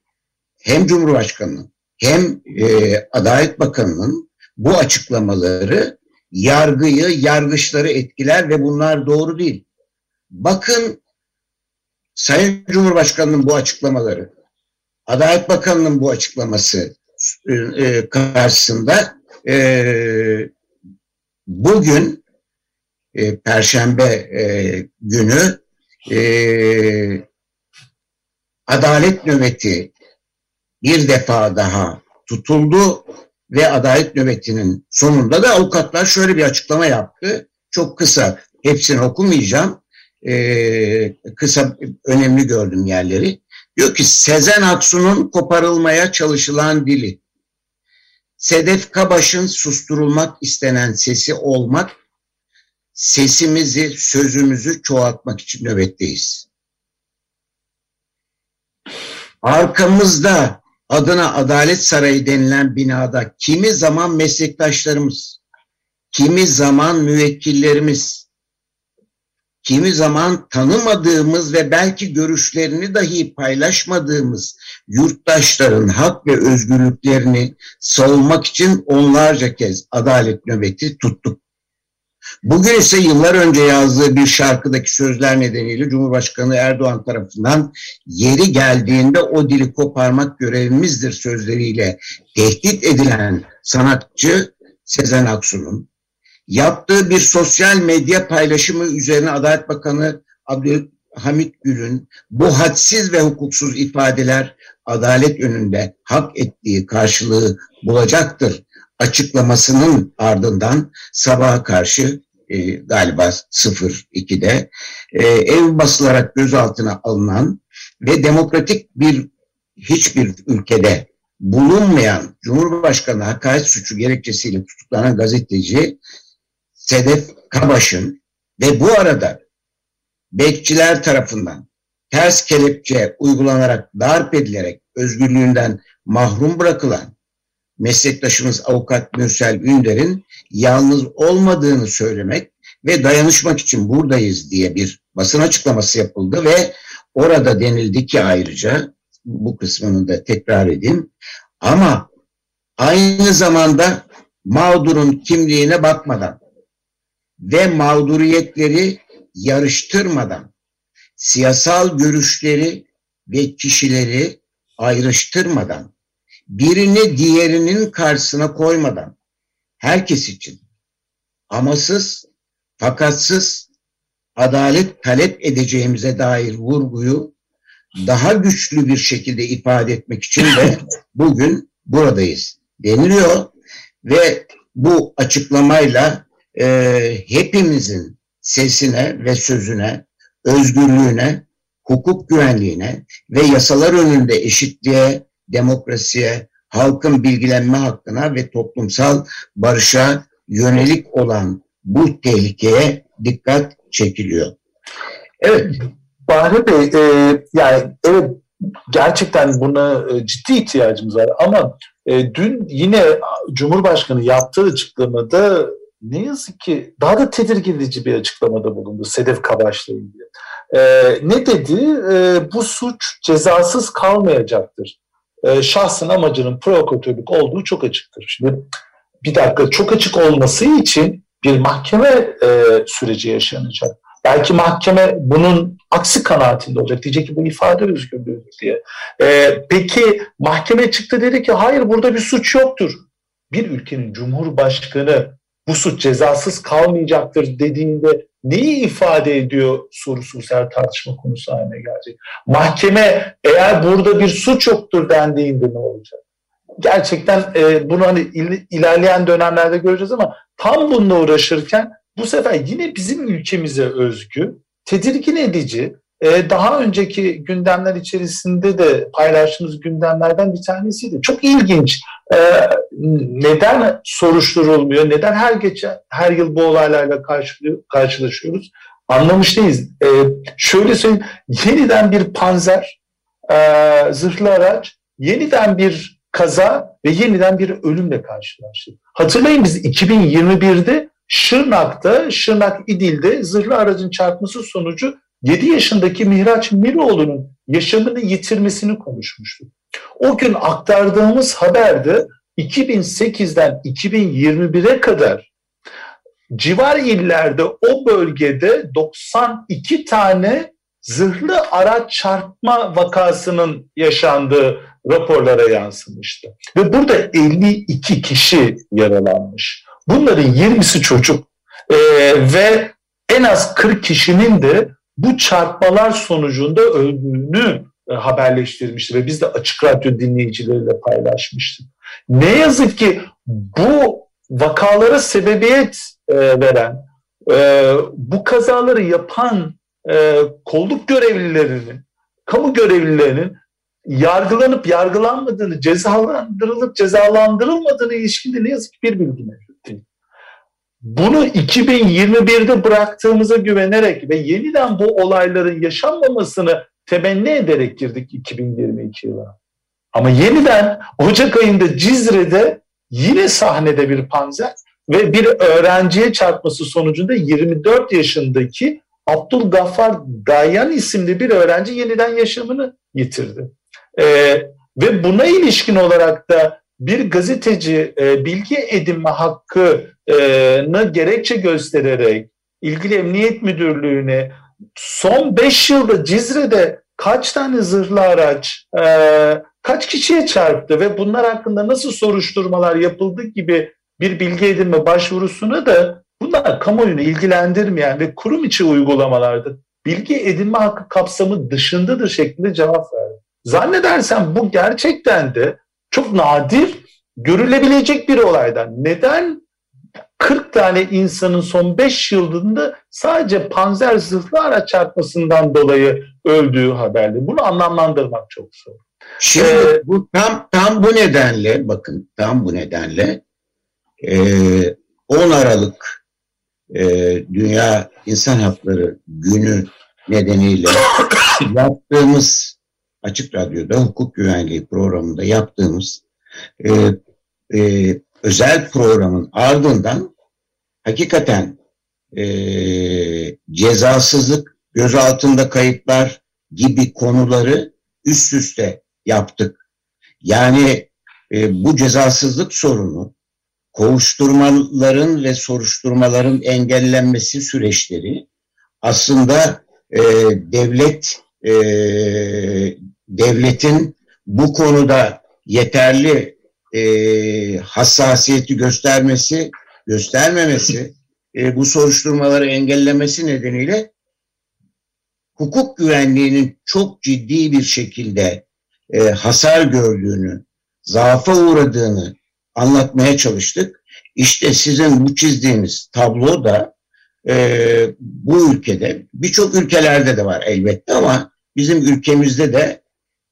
hem Cumhurbaşkanı'nın hem e, Adalet Bakanı'nın bu açıklamaları yargıyı, yargıçları etkiler ve bunlar doğru değil. Bakın Sayın Cumhurbaşkanı'nın bu açıklamaları, Adalet Bakanı'nın bu açıklaması e, e karşısında e, bugün e, Perşembe e, günü e, adalet nöbeti bir defa daha tutuldu ve adalet nöbetinin sonunda da avukatlar şöyle bir açıklama yaptı. Çok kısa, hepsini okumayacağım. Ee, kısa, önemli gördüm yerleri. Diyor ki Sezen Aksu'nun koparılmaya çalışılan dili, Sedef Kabaş'ın susturulmak istenen sesi olmak, sesimizi, sözümüzü çoğaltmak için nöbetteyiz. Arkamızda adına Adalet Sarayı denilen binada kimi zaman meslektaşlarımız, kimi zaman müvekkillerimiz, kimi zaman tanımadığımız ve belki görüşlerini dahi paylaşmadığımız yurttaşların hak ve özgürlüklerini savunmak için onlarca kez adalet nöbeti tuttuk. Bugün ise yıllar önce yazdığı bir şarkıdaki sözler nedeniyle Cumhurbaşkanı Erdoğan tarafından yeri geldiğinde o dili koparmak görevimizdir sözleriyle tehdit edilen sanatçı Sezen Aksu'nun yaptığı bir sosyal medya paylaşımı üzerine Adalet Bakanı Abdülhamit Gül'ün bu hadsiz ve hukuksuz ifadeler adalet önünde hak ettiği karşılığı bulacaktır açıklamasının ardından sabaha karşı e, galiba 02'de e, ev basılarak gözaltına alınan ve demokratik bir hiçbir ülkede bulunmayan Cumhurbaşkanı hakaret suçu gerekçesiyle tutuklanan gazeteci Sedef Kabaş'ın ve bu arada bekçiler tarafından ters kelepçe uygulanarak darp edilerek özgürlüğünden mahrum bırakılan meslektaşımız avukat Mürsel Ünder'in yalnız olmadığını söylemek ve dayanışmak için buradayız diye bir basın açıklaması yapıldı ve orada denildi ki ayrıca bu kısmını da tekrar edeyim ama aynı zamanda mağdurun kimliğine bakmadan ve mağduriyetleri yarıştırmadan siyasal görüşleri ve kişileri ayrıştırmadan birini diğerinin karşısına koymadan herkes için amasız fakatsız adalet talep edeceğimize dair vurguyu daha güçlü bir şekilde ifade etmek için de bugün buradayız deniliyor ve bu açıklamayla e, hepimizin sesine ve sözüne, özgürlüğüne, hukuk güvenliğine ve yasalar önünde eşitliğe, demokrasiye, halkın bilgilenme hakkına ve toplumsal barışa yönelik olan bu tehlikeye dikkat çekiliyor. Evet, Bahri Bey, e, yani evet gerçekten buna e, ciddi ihtiyacımız var ama e, dün yine Cumhurbaşkanı yaptığı açıklamada ne yazık ki daha da tedirgin edici bir açıklamada bulundu Sedef Kabaş'la ilgili. E, ne dedi? E, bu suç cezasız kalmayacaktır. E, şahsın amacının provokatörlük olduğu çok açıktır. Şimdi bir dakika çok açık olması için bir mahkeme e, süreci yaşanacak. Belki mahkeme bunun aksi kanaatinde olacak. Diyecek ki bu ifade özgürlüğü diye. E, peki mahkeme çıktı dedi ki hayır burada bir suç yoktur. Bir ülkenin cumhurbaşkanı bu suç cezasız kalmayacaktır dediğinde neyi ifade ediyor sorusu ser tartışma konusu haline gelecek. Mahkeme eğer burada bir suç yoktur dendiğinde ne olacak? Gerçekten e, bunu hani il, ilerleyen dönemlerde göreceğiz ama tam bununla uğraşırken bu sefer yine bizim ülkemize özgü, tedirgin edici, daha önceki gündemler içerisinde de paylaştığımız gündemlerden bir tanesiydi. Çok ilginç. E, neden soruşturulmuyor? Neden her geçen her yıl bu olaylarla karşılaşıyoruz? Anlamış değiliz. E, şöyle söyleyeyim. Yeniden bir panzer, zırhlı araç, yeniden bir kaza ve yeniden bir ölümle karşılaştık. Hatırlayın biz 2021'de Şırnak'ta, Şırnak İdil'de zırhlı aracın çarpması sonucu 7 yaşındaki Mihraç Miroğlu'nun yaşamını yitirmesini konuşmuştuk. O gün aktardığımız haberde 2008'den 2021'e kadar civar illerde o bölgede 92 tane zırhlı araç çarpma vakasının yaşandığı raporlara yansımıştı. Ve burada 52 kişi yaralanmış. Bunların 20'si çocuk ee, ve en az 40 kişinin de bu çarpmalar sonucunda öldüğünü e, haberleştirmişti ve biz de açık radyo dinleyicileriyle paylaşmıştık. Ne yazık ki bu vakalara sebebiyet e, veren, e, bu kazaları yapan kolluk görevlilerinin, kamu görevlilerinin yargılanıp yargılanmadığını, cezalandırılıp cezalandırılmadığını ilişkinde ne yazık ki bir bilgi mevcut. Bunu 2021'de bıraktığımıza güvenerek ve yeniden bu olayların yaşanmamasını temenni ederek girdik 2022 yılına. Ama yeniden Ocak ayında Cizre'de yine sahnede bir panzer ve bir öğrenciye çarpması sonucunda 24 yaşındaki Abdülgaffar Dayan isimli bir öğrenci yeniden yaşamını yitirdi. Ee, ve buna ilişkin olarak da bir gazeteci e, bilgi edinme hakkını gerekçe göstererek ilgili emniyet müdürlüğüne son 5 yılda Cizre'de kaç tane zırhlı araç, e, kaç kişiye çarptı ve bunlar hakkında nasıl soruşturmalar yapıldı gibi bir bilgi edinme başvurusuna da bunlar kamuoyunu ilgilendirmeyen ve kurum içi uygulamalardır. Bilgi edinme hakkı kapsamı dışındadır şeklinde cevap verdi. Zannedersem bu gerçekten de çok nadir görülebilecek bir olaydan. Neden 40 tane insanın son 5 yılında sadece panzer zırhlı araç çarpmasından dolayı öldüğü haberli. Bunu anlamlandırmak çok zor. Şimdi ee, bu tam tam bu nedenle bakın tam bu nedenle e, 10 Aralık e, Dünya İnsan Hakları Günü nedeniyle yaptığımız Açık Radyo'da hukuk güvenliği programında yaptığımız e, e, özel programın ardından hakikaten e, cezasızlık, gözaltında kayıplar gibi konuları üst üste yaptık. Yani e, bu cezasızlık sorunu, kovuşturmaların ve soruşturmaların engellenmesi süreçleri aslında e, devlet e, devletin bu konuda yeterli e, hassasiyeti göstermesi, göstermemesi, e, bu soruşturmaları engellemesi nedeniyle hukuk güvenliğinin çok ciddi bir şekilde e, hasar gördüğünü, zaafa uğradığını anlatmaya çalıştık. İşte sizin bu çizdiğiniz tablo da e, bu ülkede, birçok ülkelerde de var elbette ama bizim ülkemizde de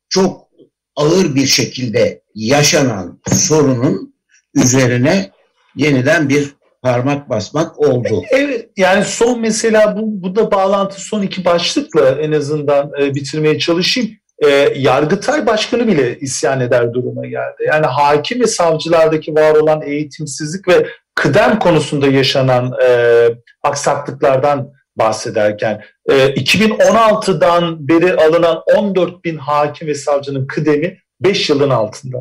çok ağır bir şekilde yaşanan sorunun üzerine yeniden bir parmak basmak oldu. Evet yani son mesela bu, bu da bağlantı son iki başlıkla en azından e, bitirmeye çalışayım. E, Yargıtay Başkanı bile isyan eder duruma geldi. Yani hakim ve savcılardaki var olan eğitimsizlik ve kıdem konusunda yaşanan e, aksaklıklardan bahsederken e, 2016'dan beri alınan 14 bin hakim ve savcının kıdemi 5 yılın altında.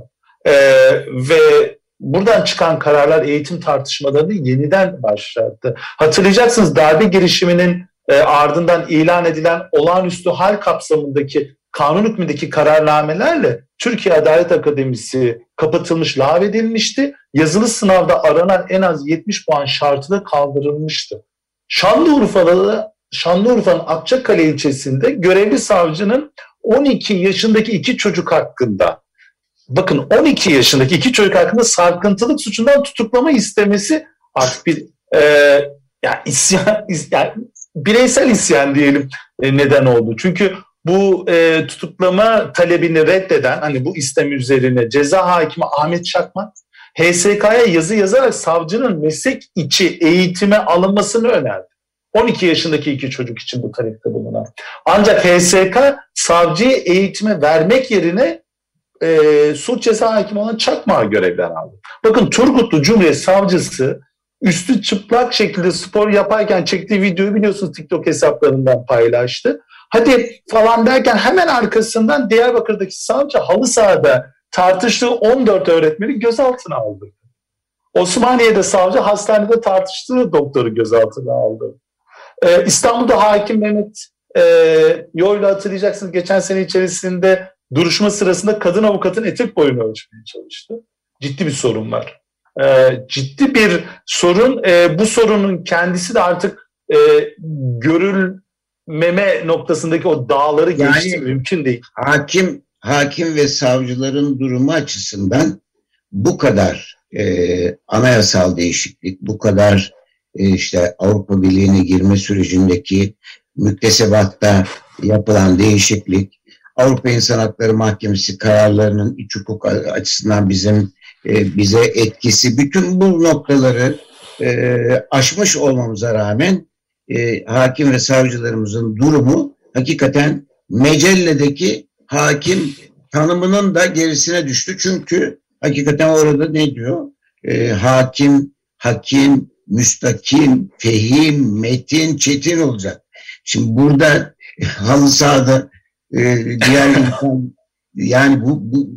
E, ve buradan çıkan kararlar eğitim tartışmalarını yeniden başlattı. Hatırlayacaksınız darbe girişiminin e, ardından ilan edilen olağanüstü hal kapsamındaki kanun hükmündeki kararnamelerle Türkiye Adalet Akademisi kapatılmış, lağvedilmişti. Yazılı sınavda aranan en az 70 puan şartı da kaldırılmıştı. Şanlıurfa'da Şanlıurfa'nın Akçakale ilçesinde görevli savcının 12 yaşındaki iki çocuk hakkında bakın 12 yaşındaki iki çocuk hakkında sarkıntılık suçundan tutuklama istemesi artık bir e, yani isyan, yani bireysel isyan diyelim e, neden oldu. Çünkü bu e, tutuklama talebini reddeden hani bu istem üzerine ceza hakimi Ahmet Çakmak HSK'ya yazı yazarak savcının meslek içi eğitime alınmasını önerdi. 12 yaşındaki iki çocuk için bu talepte bulunan. Ancak HSK savcıyı eğitime vermek yerine e, suç ceza hakimi olan Çakmak'a görevler aldı. Bakın Turgutlu Cumhuriyet Savcısı üstü çıplak şekilde spor yaparken çektiği videoyu biliyorsunuz TikTok hesaplarından paylaştı. Hadi falan derken hemen arkasından Diyarbakır'daki savcı halı sahada tartıştığı 14 öğretmeni gözaltına aldı. Osmaniye'de savcı hastanede tartıştığı doktoru gözaltına aldı. Ee, İstanbul'da hakim Mehmet e, Yoyla hatırlayacaksınız geçen sene içerisinde duruşma sırasında kadın avukatın etek boyunu ölçmeye çalıştı. Ciddi bir sorun var. Ee, ciddi bir sorun. Ee, bu sorunun kendisi de artık e, görülmeme noktasındaki o dağları yani, geçti mümkün değil. Hakim hakim ve savcıların durumu açısından bu kadar e, anayasal değişiklik, bu kadar e, işte Avrupa Birliği'ne girme sürecindeki müktesebatta yapılan değişiklik, Avrupa İnsan Hakları Mahkemesi kararlarının iç hukuk açısından bizim e, bize etkisi, bütün bu noktaları e, aşmış olmamıza rağmen e, hakim ve savcılarımızın durumu hakikaten Mecelle'deki hakim tanımının da gerisine düştü. Çünkü hakikaten orada ne diyor? E, hakim, hakim, müstakim, fehim, metin, çetin olacak. Şimdi burada halı sahada e, diğer insan yani bu, bu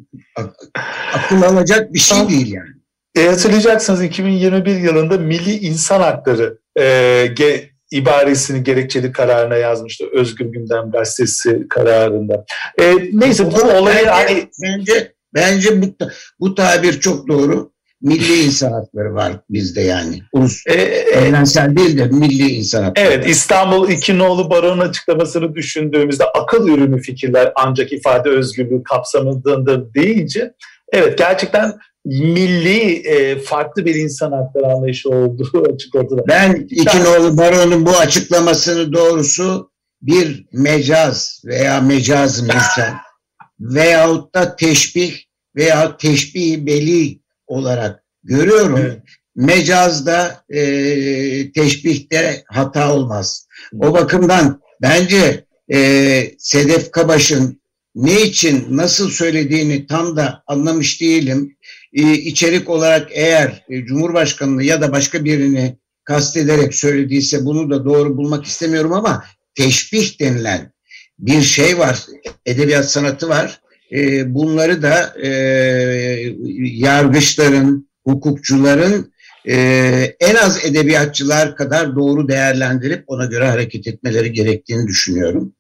akıl alacak bir şey değil yani. E, hatırlayacaksınız 2021 yılında Milli İnsan Hakları e, ge, ibaresini gerekçeli kararına yazmıştı. Özgür Gündem Gazetesi kararında. E, neyse bu, bu olayı bence, hani... Bence, bence bu, bu tabir çok doğru. Milli insan hakları var bizde yani. Ulus, e, e, evrensel değil de milli insan hakları. Evet İstanbul İki Nolu Baro'nun açıklamasını düşündüğümüzde akıl ürünü fikirler ancak ifade özgürlüğü kapsamındadır deyince evet gerçekten milli e, farklı bir insan hakları anlayışı olduğu açık ortada. Ben İkinoğlu Baro'nun bu açıklamasını doğrusu bir mecaz veya mecaz insan veyahut da teşbih veya teşbih beli olarak görüyorum. Evet. Mecazda e, teşbihte hata olmaz. O bakımdan bence e, Sedef Kabaş'ın ne için nasıl söylediğini tam da anlamış değilim. Ee, içerik olarak eğer e, Cumhurbaşkanı'nı ya da başka birini kastederek söylediyse bunu da doğru bulmak istemiyorum ama teşbih denilen bir şey var, edebiyat sanatı var. Ee, bunları da e, yargıçların, hukukçuların e, en az edebiyatçılar kadar doğru değerlendirip ona göre hareket etmeleri gerektiğini düşünüyorum.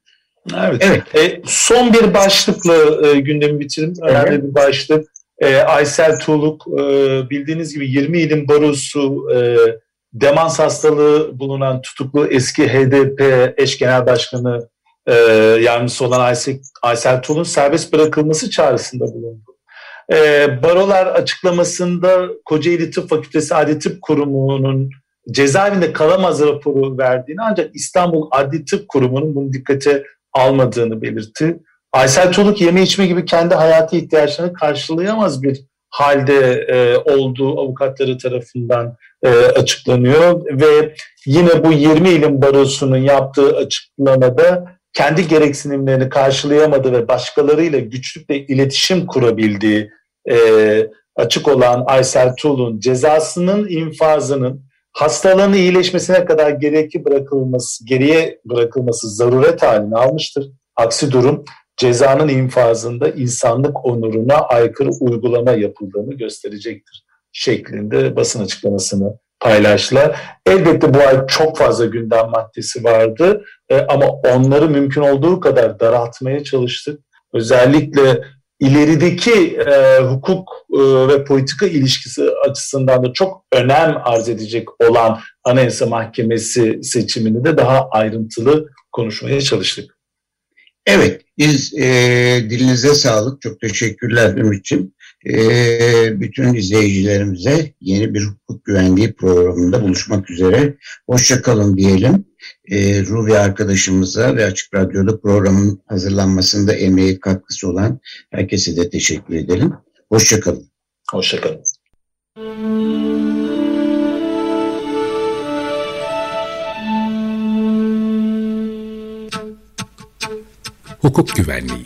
Evet. evet. E, son bir başlıkla e, gündemi bitirin. Önemli evet. bir başlık. E, Aysel Tuğluk e, bildiğiniz gibi 20 ilin barosu e, demans hastalığı bulunan tutuklu eski HDP eş genel başkanı e, yardımcısı olan Aysel, Aysel Tuğ'un serbest bırakılması çağrısında bulundu. E, barolar açıklamasında Kocaeli Tıp Fakültesi Adli Tıp Kurumu'nun cezaevinde kalamaz raporu verdiğini ancak İstanbul Adli Tıp Kurumu'nun bunu dikkate almadığını belirtti. Aysel Tuluk yeme içme gibi kendi hayati ihtiyaçlarını karşılayamaz bir halde e, olduğu avukatları tarafından e, açıklanıyor ve yine bu 20 ilin barosunun yaptığı açıklamada kendi gereksinimlerini karşılayamadı ve başkalarıyla güçlükle iletişim kurabildiği e, açık olan Aysel Tuğlu'nun cezasının infazının hastalığının iyileşmesine kadar gerekli bırakılması, geriye bırakılması zaruret halini almıştır. Aksi durum cezanın infazında insanlık onuruna aykırı uygulama yapıldığını gösterecektir şeklinde basın açıklamasını paylaştılar. Elbette bu ay çok fazla gündem maddesi vardı e, ama onları mümkün olduğu kadar daraltmaya çalıştık. Özellikle ilerideki e, hukuk e, ve politika ilişkisi açısından da çok önem arz edecek olan Anayasa Mahkemesi seçimini de daha ayrıntılı konuşmaya çalıştık. Evet, biz e, dilinize sağlık. Çok teşekkürler Ümit'ciğim. E, bütün izleyicilerimize yeni bir hukuk güvenliği programında buluşmak üzere. Hoşçakalın diyelim. E, Ruvi arkadaşımıza ve Açık Radyo'da programın hazırlanmasında emeği katkısı olan herkese de teşekkür edelim. Hoşçakalın. Hoşçakalın. Hukuk Güvenliği